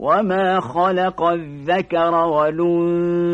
وما خلق الذكر والأنثى